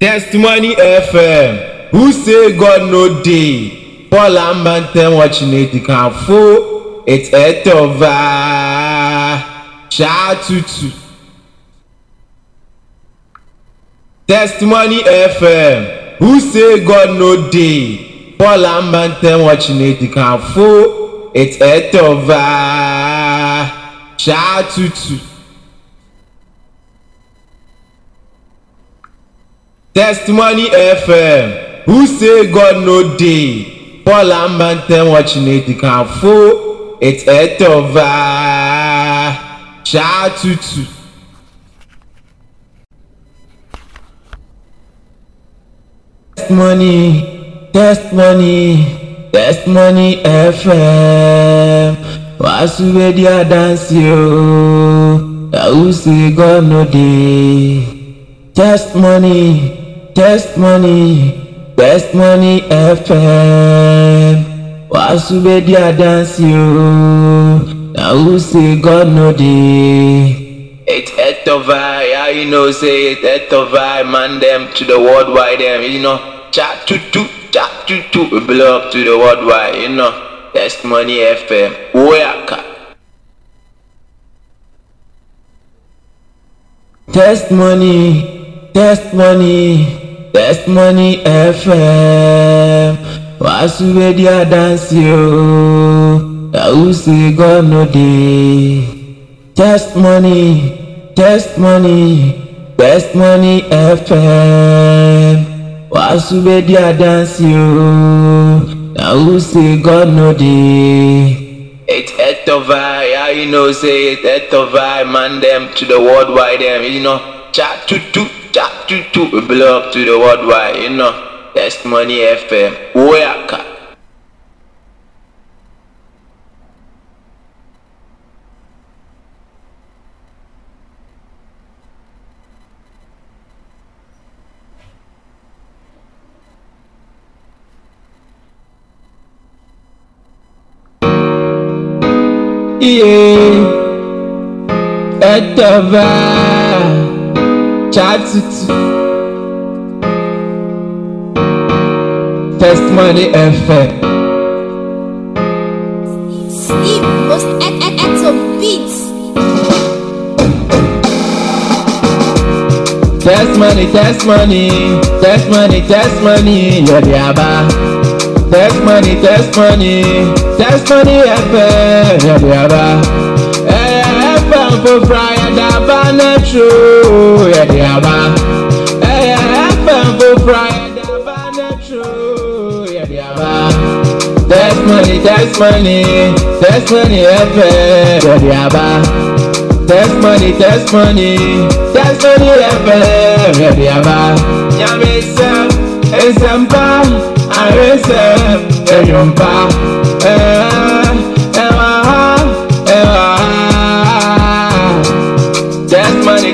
testimony fm who say god no dey? Paul ambantem wachinedi kan fo ètò ẹ̀tọ́ va ṣáàtútù testimony fm who say god no dey? Paul ambantem wachinedi kan fo testimony fm who say god no dey? Paul ambantem wachinedi kan fo ètò ẹ̀tọ́ va ṣáàtútù. testimony testimony testimony fm wàásù rédíò àdánsì o yahoo say god no dey? Testimony testimony testimony fm wàásù rédíò àdánsì o yahoo say god no dey. It's Etova, yeah, you know, say it's it Etova, man them to the worldwide, them, you know, chat to to, chat to to, we blow up to the worldwide, you know, testimony FM, Oyaka. Testimony, testimony, testimony FM, wàásù rédíò àdánsì o, yahoo say God no dey. testimony testimony testimony fm wàásù rédíò àdánsì o na who say god no dey. It's Etova, yeah, you know, say it Etova, man them to the worldwide, them, you know, chat to to, chat to to, we blow up to the worldwide, you know, testimony FM, Oyaka. iye ẹtọba chatutu testimony fm. Steve was at, at, at some beats. testimony testimony testimony testimony yọ̀dí àbá testimony testimony testimony fm yọ̀dí àbá ẹ̀yẹ fm fòfra yẹ̀dá bá nẹ́tro yọ̀dí àbá ẹ̀yẹ fm fòfra yẹ̀dá bá nẹ́tro yọ̀dí àbá testimony testimony testimony fm yọ̀dí àbá testimony testimony testimony fm yọ̀dí àbá nyàmé sẹ́m ẹ̀sẹ̀mpa àrẹ́sẹ̀m ẹ̀yọ̀mpa ẹ̀wà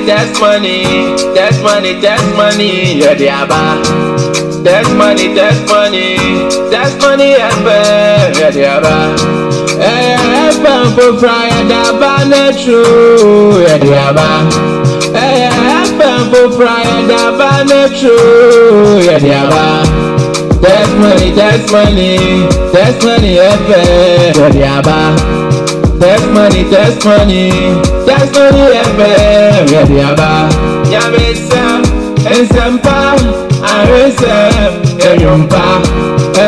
testimony testimony testimony testimony yọ̀dí àbá testimony testimony testimony fm yọ̀dí àbá ẹ̀yẹ fm fòfra yẹ̀dá bá nẹ́tro yọ̀dí àbá ẹ̀yẹ fm fòfra yẹ̀dá bá nẹ́tro yọ̀dí àbá testimony testimony testimony fm yọ̀dí àbá testimony testimony testimony fm yọ̀dí àbá nyàmé sẹ́m ẹ̀sẹ̀mpa àrẹ́sẹ̀m ẹ̀yọ̀mpa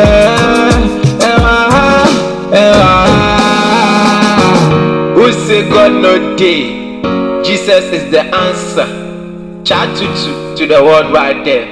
ẹ̀wà ha ẹ̀wà ha. Who say God no dey? Jesus is the answer. Chat to to, to the world right there.